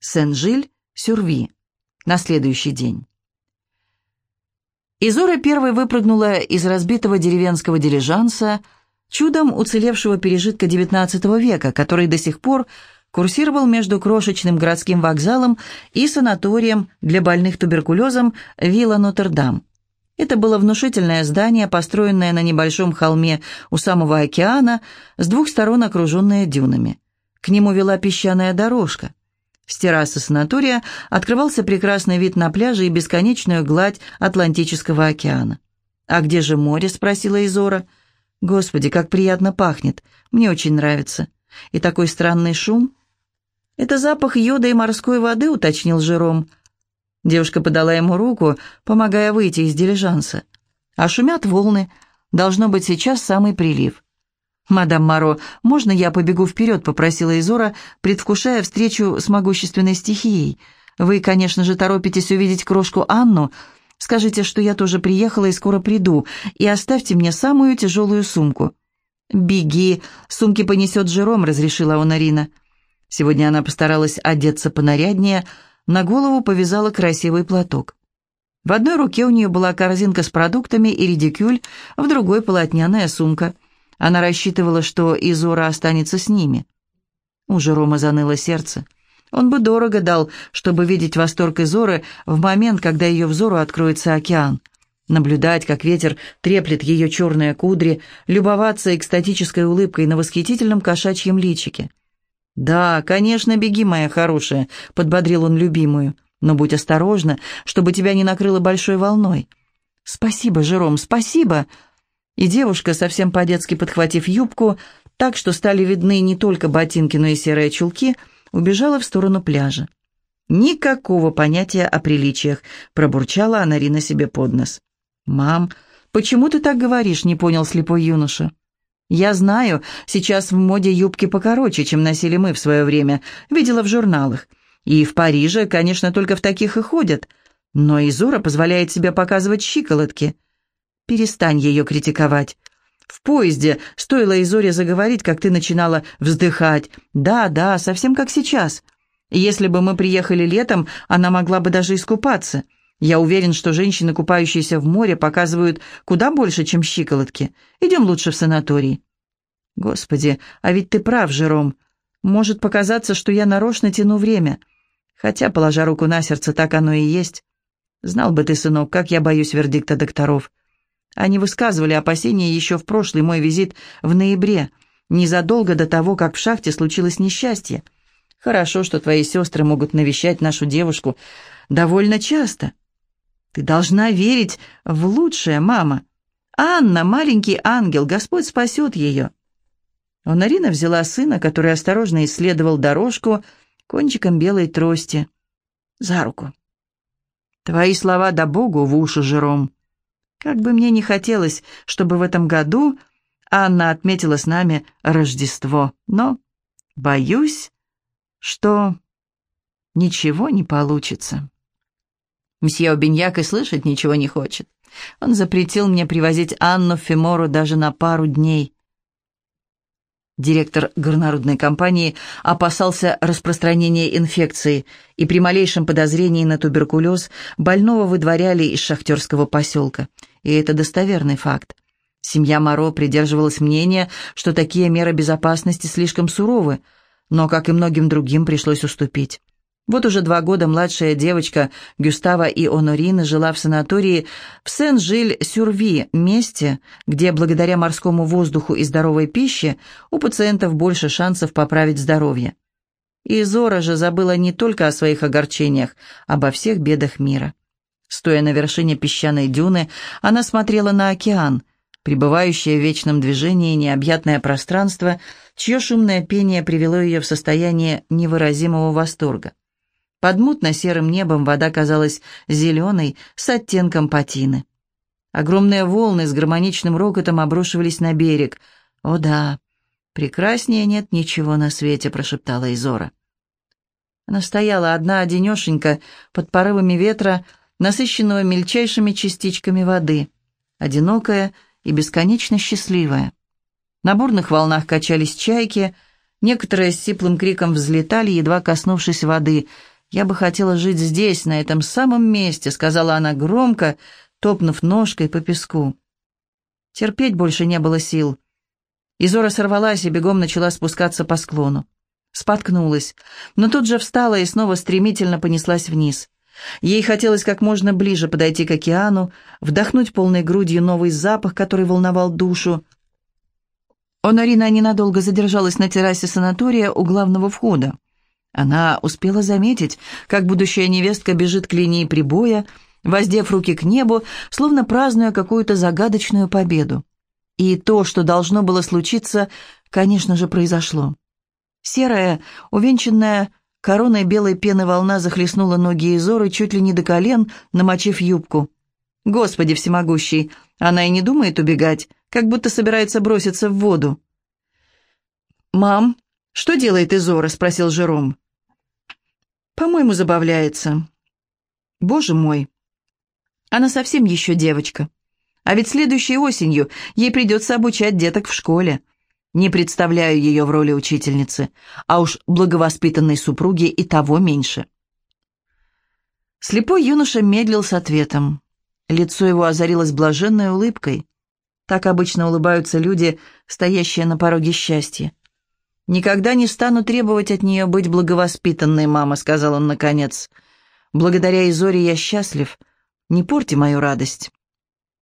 Сен-Жиль-Сюрви. На следующий день. Изора первой выпрыгнула из разбитого деревенского дилижанса, чудом уцелевшего пережитка XIX века, который до сих пор курсировал между крошечным городским вокзалом и санаторием для больных туберкулезом Вилла Нотр-Дам. Это было внушительное здание, построенное на небольшом холме у самого океана, с двух сторон окруженное дюнами. К нему вела песчаная дорожка. С террасы санатория открывался прекрасный вид на пляже и бесконечную гладь Атлантического океана. «А где же море?» — спросила Изора. «Господи, как приятно пахнет! Мне очень нравится. И такой странный шум!» «Это запах йода и морской воды», — уточнил Жером. Девушка подала ему руку, помогая выйти из дилижанса. «А шумят волны. Должно быть сейчас самый прилив». «Мадам Маро, можно я побегу вперед?» — попросила Изора, предвкушая встречу с могущественной стихией. «Вы, конечно же, торопитесь увидеть крошку Анну. Скажите, что я тоже приехала и скоро приду, и оставьте мне самую тяжелую сумку». «Беги, сумки понесет Жером», — разрешила Онарина. Сегодня она постаралась одеться понаряднее, на голову повязала красивый платок. В одной руке у нее была корзинка с продуктами и редикюль, в другой — полотняная сумка — она рассчитывала, что Изора останется с ними. У Жерома заныло сердце. Он бы дорого дал, чтобы видеть восторг Изоры в момент, когда ее взору откроется океан. Наблюдать, как ветер треплет ее черные кудри, любоваться экстатической улыбкой на восхитительном кошачьем личике. «Да, конечно, беги, моя хорошая», — подбодрил он любимую. «Но будь осторожна, чтобы тебя не накрыло большой волной». «Спасибо, Жером, спасибо!» И девушка, совсем по-детски подхватив юбку, так что стали видны не только ботинки, но и серые чулки, убежала в сторону пляжа. «Никакого понятия о приличиях», — пробурчала Анарина себе под нос. «Мам, почему ты так говоришь?» — не понял слепой юноша. «Я знаю, сейчас в моде юбки покороче, чем носили мы в свое время, видела в журналах. И в Париже, конечно, только в таких и ходят. Но Изора позволяет себе показывать щиколотки». Перестань ее критиковать. В поезде стоило Изоре заговорить, как ты начинала вздыхать. Да, да, совсем как сейчас. Если бы мы приехали летом, она могла бы даже искупаться. Я уверен, что женщины, купающиеся в море, показывают куда больше, чем щиколотки. Идем лучше в санаторий. Господи, а ведь ты прав, Жером. Может показаться, что я нарочно тяну время. Хотя, положа руку на сердце, так оно и есть. Знал бы ты, сынок, как я боюсь вердикта докторов. Они высказывали опасения еще в прошлый мой визит в ноябре, незадолго до того, как в шахте случилось несчастье. Хорошо, что твои сестры могут навещать нашу девушку довольно часто. Ты должна верить в лучшее, мама. Анна, маленький ангел, Господь спасет ее. Онарина взяла сына, который осторожно исследовал дорожку кончиком белой трости, за руку. Твои слова да Богу в уши, Жером. Как бы мне не хотелось, чтобы в этом году Анна отметила с нами Рождество, но боюсь, что ничего не получится. Мсье Обиньяк и слышать ничего не хочет. Он запретил мне привозить Анну Фемору даже на пару дней. Директор горнорудной компании опасался распространения инфекции, и при малейшем подозрении на туберкулез больного выдворяли из шахтерского поселка. И это достоверный факт. Семья Моро придерживалась мнения, что такие меры безопасности слишком суровы, но, как и многим другим, пришлось уступить. Вот уже два года младшая девочка Гюстава и Онорина жила в санатории в Сен-Жиль-Сюрви, месте, где благодаря морскому воздуху и здоровой пище у пациентов больше шансов поправить здоровье. И Зора же забыла не только о своих огорчениях, обо всех бедах мира. Стоя на вершине песчаной дюны, она смотрела на океан, пребывающее в вечном движении необъятное пространство, чье шумное пение привело ее в состояние невыразимого восторга. Под мутно-серым небом вода казалась зеленой, с оттенком патины. Огромные волны с гармоничным рокотом обрушивались на берег. «О да, прекраснее нет ничего на свете», — прошептала Изора. Она стояла одна одинешенька под порывами ветра, насыщенного мельчайшими частичками воды, одинокая и бесконечно счастливая. На бурных волнах качались чайки, некоторые с сиплым криком взлетали, едва коснувшись воды — «Я бы хотела жить здесь, на этом самом месте», — сказала она громко, топнув ножкой по песку. Терпеть больше не было сил. Изора сорвалась и бегом начала спускаться по склону. Споткнулась, но тут же встала и снова стремительно понеслась вниз. Ей хотелось как можно ближе подойти к океану, вдохнуть полной грудью новый запах, который волновал душу. Онорина ненадолго задержалась на террасе санатория у главного входа. Она успела заметить, как будущая невестка бежит к линии прибоя, воздев руки к небу, словно празднуя какую-то загадочную победу. И то, что должно было случиться, конечно же, произошло. Серая, увенчанная короной белой пены волна захлестнула ноги Изоры чуть ли не до колен, намочив юбку. Господи всемогущий, она и не думает убегать, как будто собирается броситься в воду. «Мам, что делает Изора?» — спросил Жером. «По-моему, забавляется». «Боже мой, она совсем еще девочка. А ведь следующей осенью ей придется обучать деток в школе. Не представляю ее в роли учительницы, а уж благовоспитанной супруги и того меньше. Слепой юноша медлил с ответом. Лицо его озарилось блаженной улыбкой. Так обычно улыбаются люди, стоящие на пороге счастья. «Никогда не стану требовать от нее быть благовоспитанной, мама», — сказал он наконец. «Благодаря Изоре я счастлив. Не порти мою радость».